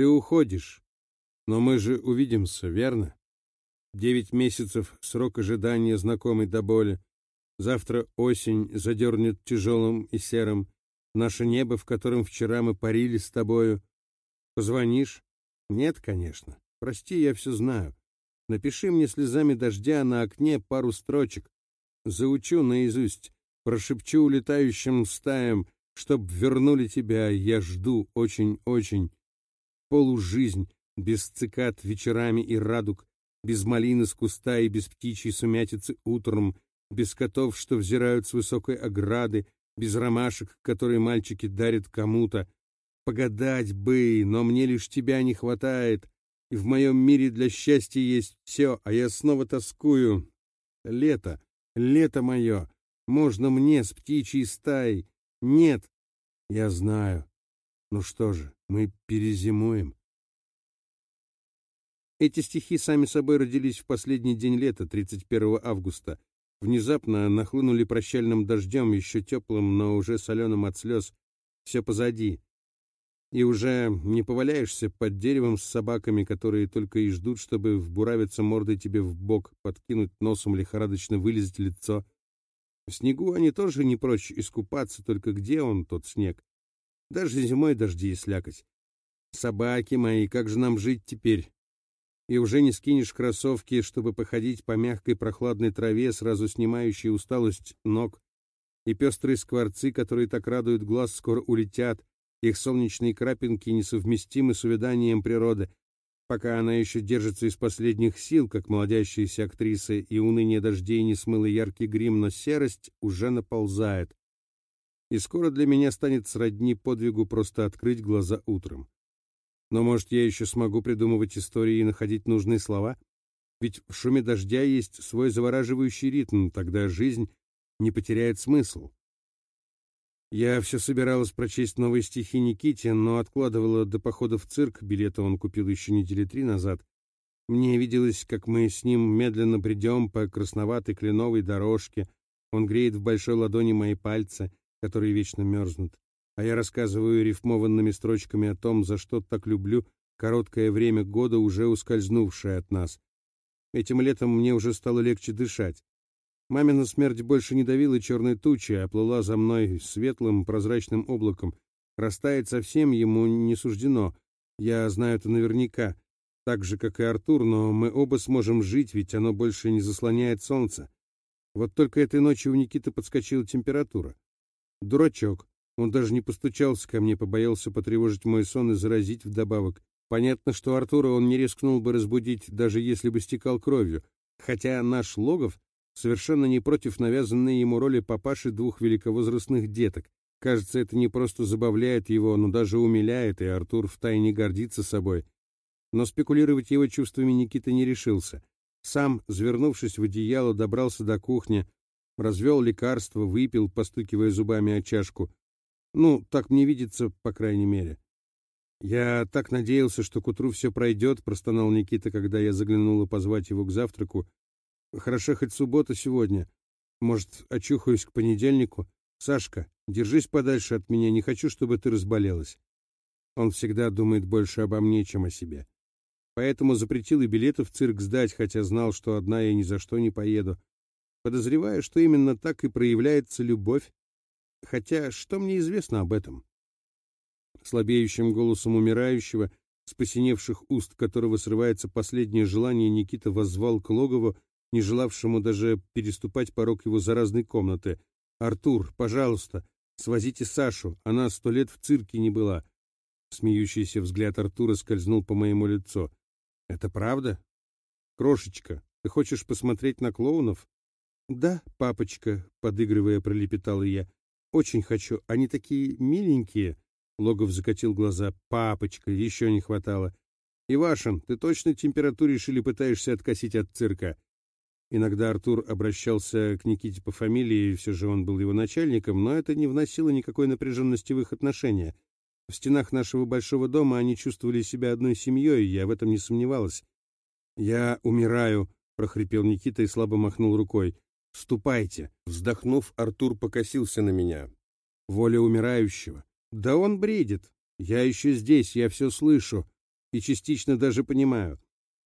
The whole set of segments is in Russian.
Ты уходишь. Но мы же увидимся, верно? Девять месяцев срок ожидания, знакомый до боли. Завтра осень задернет тяжелым и серым наше небо, в котором вчера мы парили с тобою. Позвонишь? Нет, конечно. Прости, я все знаю. Напиши мне слезами дождя на окне пару строчек. Заучу наизусть, прошепчу улетающим стаям, чтоб вернули тебя, я жду очень-очень. Полужизнь, без цикад вечерами и радуг, без малины с куста и без птичьей сумятицы утром, без котов, что взирают с высокой ограды, без ромашек, которые мальчики дарят кому-то. Погадать бы, но мне лишь тебя не хватает, и в моем мире для счастья есть все, а я снова тоскую. Лето, лето мое, можно мне с птичьей стаей? Нет, я знаю. Ну что же, мы перезимуем. Эти стихи сами собой родились в последний день лета, 31 августа. Внезапно нахлынули прощальным дождем, еще теплым, но уже соленым от слез. Все позади. И уже не поваляешься под деревом с собаками, которые только и ждут, чтобы вбуравиться мордой тебе в бок, подкинуть носом, лихорадочно вылезть лицо. В снегу они тоже не прочь искупаться, только где он, тот снег? Даже зимой дожди и слякоть. Собаки мои, как же нам жить теперь? И уже не скинешь кроссовки, чтобы походить по мягкой прохладной траве, сразу снимающей усталость ног. И пестрые скворцы, которые так радуют глаз, скоро улетят. Их солнечные крапинки несовместимы с увяданием природы. Пока она еще держится из последних сил, как молодящаяся актриса, и уныние дождей не смыло яркий грим, но серость уже наползает и скоро для меня станет сродни подвигу просто открыть глаза утром. Но, может, я еще смогу придумывать истории и находить нужные слова? Ведь в шуме дождя есть свой завораживающий ритм, тогда жизнь не потеряет смысл. Я все собиралась прочесть новые стихи Никите, но откладывала до похода в цирк, билеты он купил еще недели три назад. Мне виделось, как мы с ним медленно бредем по красноватой кленовой дорожке, он греет в большой ладони мои пальцы, которые вечно мерзнут, а я рассказываю рифмованными строчками о том, за что так люблю короткое время года, уже ускользнувшее от нас. Этим летом мне уже стало легче дышать. Мамина смерть больше не давила черной тучей, а плыла за мной светлым прозрачным облаком. Растает совсем ему не суждено. Я знаю это наверняка. Так же, как и Артур, но мы оба сможем жить, ведь оно больше не заслоняет солнце. Вот только этой ночью у Никиты подскочила температура. Дурачок. Он даже не постучался ко мне, побоялся потревожить мой сон и заразить вдобавок. Понятно, что Артура он не рискнул бы разбудить, даже если бы стекал кровью. Хотя наш Логов совершенно не против навязанной ему роли папаши двух великовозрастных деток. Кажется, это не просто забавляет его, но даже умиляет, и Артур втайне гордится собой. Но спекулировать его чувствами Никита не решился. Сам, завернувшись в одеяло, добрался до кухни, развел лекарство, выпил, постукивая зубами о чашку. Ну, так мне видится, по крайней мере. Я так надеялся, что к утру все пройдет, простонал Никита, когда я заглянула позвать его к завтраку. Хорошо хоть суббота сегодня. Может, очухаюсь к понедельнику? Сашка, держись подальше от меня, не хочу, чтобы ты разболелась. Он всегда думает больше обо мне, чем о себе. Поэтому запретил и билеты в цирк сдать, хотя знал, что одна я ни за что не поеду. Подозреваю, что именно так и проявляется любовь. Хотя что мне известно об этом? Слабеющим голосом умирающего, с посиневших уст которого срывается последнее желание, Никита воззвал к Логову, не желавшему даже переступать порог его заразной комнаты. «Артур, пожалуйста, свозите Сашу, она сто лет в цирке не была». Смеющийся взгляд Артура скользнул по моему лицу. «Это правда? Крошечка, ты хочешь посмотреть на клоунов?» «Да, папочка», — подыгрывая, пролепетала я. «Очень хочу. Они такие миленькие». Логов закатил глаза. «Папочка, еще не хватало». «Ивашин, ты точно температуру решили пытаешься откосить от цирка?» Иногда Артур обращался к Никите по фамилии, все же он был его начальником, но это не вносило никакой напряженности в их отношения. В стенах нашего большого дома они чувствовали себя одной семьей, я в этом не сомневалась. «Я умираю», — прохрипел Никита и слабо махнул рукой. «Ступайте!» Вздохнув, Артур покосился на меня. «Воля умирающего!» «Да он бредит! Я еще здесь, я все слышу!» И частично даже понимаю.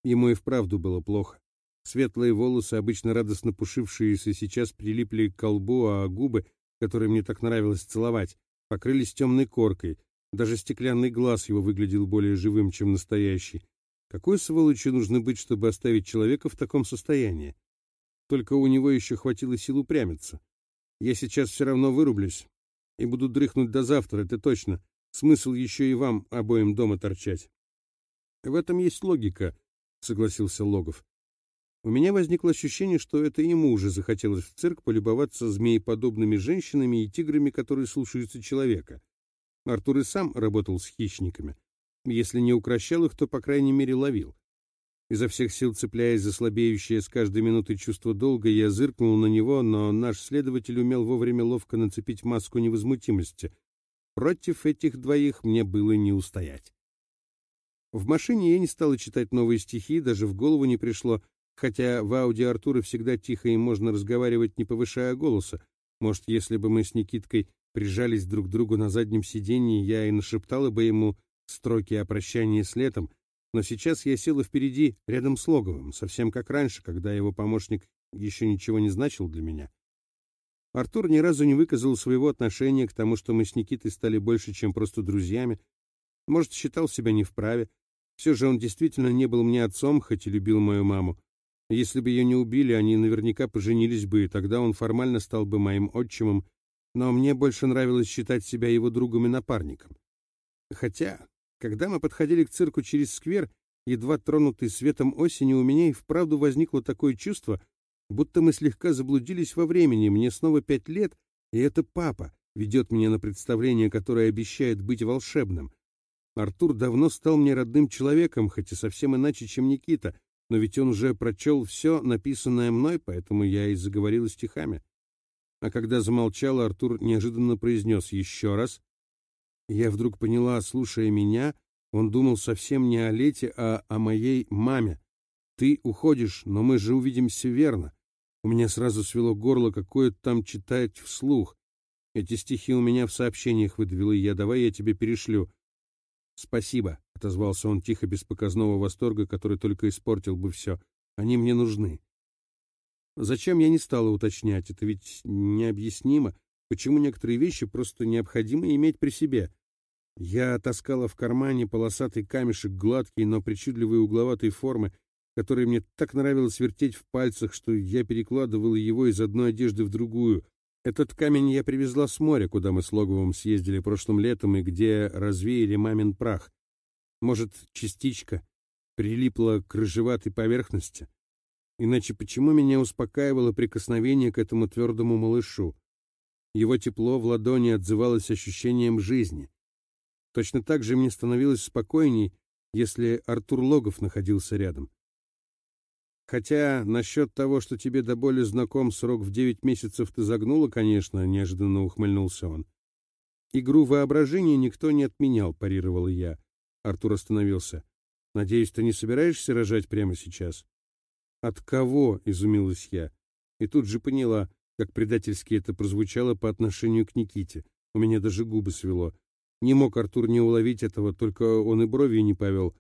Ему и вправду было плохо. Светлые волосы, обычно радостно пушившиеся, сейчас прилипли к колбу, а губы, которые мне так нравилось целовать, покрылись темной коркой. Даже стеклянный глаз его выглядел более живым, чем настоящий. Какой сволочью нужно быть, чтобы оставить человека в таком состоянии? Только у него еще хватило сил упрямиться. Я сейчас все равно вырублюсь и буду дрыхнуть до завтра, это точно. Смысл еще и вам обоим дома торчать. В этом есть логика, согласился Логов. У меня возникло ощущение, что это ему уже захотелось в цирк полюбоваться змееподобными женщинами и тиграми, которые слушаются человека. Артур и сам работал с хищниками. Если не укращал их, то, по крайней мере, ловил. Изо всех сил цепляясь за слабеющее с каждой минутой чувство долга, я зыркнул на него, но наш следователь умел вовремя ловко нацепить маску невозмутимости. Против этих двоих мне было не устоять. В машине я не стал читать новые стихи, даже в голову не пришло, хотя в аудио Артура всегда тихо и можно разговаривать, не повышая голоса. Может, если бы мы с Никиткой прижались друг к другу на заднем сиденье, я и нашептала бы ему строки о прощании с летом, но сейчас я села впереди, рядом с Логовым, совсем как раньше, когда его помощник еще ничего не значил для меня. Артур ни разу не выказал своего отношения к тому, что мы с Никитой стали больше, чем просто друзьями. Может, считал себя не вправе. Все же он действительно не был мне отцом, хоть и любил мою маму. Если бы ее не убили, они наверняка поженились бы, и тогда он формально стал бы моим отчимом, но мне больше нравилось считать себя его другом и напарником. Хотя, когда мы подходили к цирку через сквер, едва тронутый светом осени, у меня и вправду возникло такое чувство, будто мы слегка заблудились во времени, мне снова пять лет, и это папа ведет меня на представление, которое обещает быть волшебным. Артур давно стал мне родным человеком, хоть и совсем иначе, чем Никита, но ведь он уже прочел все, написанное мной, поэтому я и заговорила стихами. А когда замолчал, Артур неожиданно произнес еще раз, я вдруг поняла, слушая меня, он думал совсем не о Лете, а о моей маме. Ты уходишь, но мы же увидимся верно. У меня сразу свело горло, какое там читать вслух. Эти стихи у меня в сообщениях выдавила я. Давай я тебе перешлю. Спасибо, отозвался он тихо, без показного восторга, который только испортил бы все. Они мне нужны. Зачем я не стала уточнять? Это ведь необъяснимо почему некоторые вещи просто необходимо иметь при себе. Я таскала в кармане полосатый камешек, гладкий, но причудливой угловатой формы, который мне так нравилось вертеть в пальцах, что я перекладывала его из одной одежды в другую. Этот камень я привезла с моря, куда мы с Логовым съездили прошлым летом и где развеяли мамин прах. Может, частичка прилипла к рыжеватой поверхности? Иначе почему меня успокаивало прикосновение к этому твердому малышу? Его тепло в ладони отзывалось ощущением жизни. Точно так же мне становилось спокойней, если Артур Логов находился рядом. Хотя насчет того, что тебе до боли знаком срок в девять месяцев ты загнула, конечно, неожиданно ухмыльнулся он. Игру воображения никто не отменял, парировал я. Артур остановился. Надеюсь, ты не собираешься рожать прямо сейчас? От кого? изумилась я. И тут же поняла, как предательски это прозвучало по отношению к Никите. У меня даже губы свело. Не мог Артур не уловить этого, только он и брови не повел.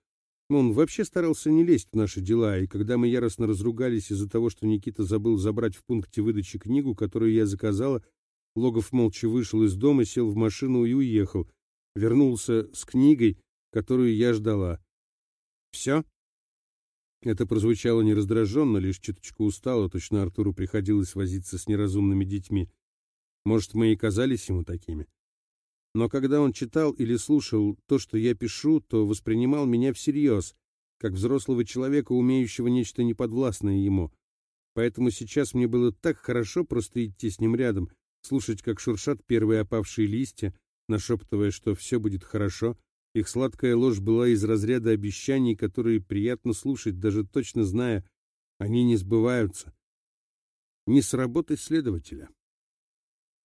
Он вообще старался не лезть в наши дела, и когда мы яростно разругались из-за того, что Никита забыл забрать в пункте выдачи книгу, которую я заказала, Логов молча вышел из дома, сел в машину и уехал. Вернулся с книгой, которую я ждала. «Все?» Это прозвучало не раздраженно, лишь чуточку устало, точно Артуру приходилось возиться с неразумными детьми. Может, мы и казались ему такими. Но когда он читал или слушал то, что я пишу, то воспринимал меня всерьез, как взрослого человека, умеющего нечто неподвластное ему. Поэтому сейчас мне было так хорошо просто идти с ним рядом, слушать, как шуршат первые опавшие листья, нашептывая, что все будет хорошо, их сладкая ложь была из разряда обещаний, которые приятно слушать, даже точно зная, они не сбываются. Не сработать следователя.